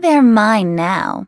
They're mine now.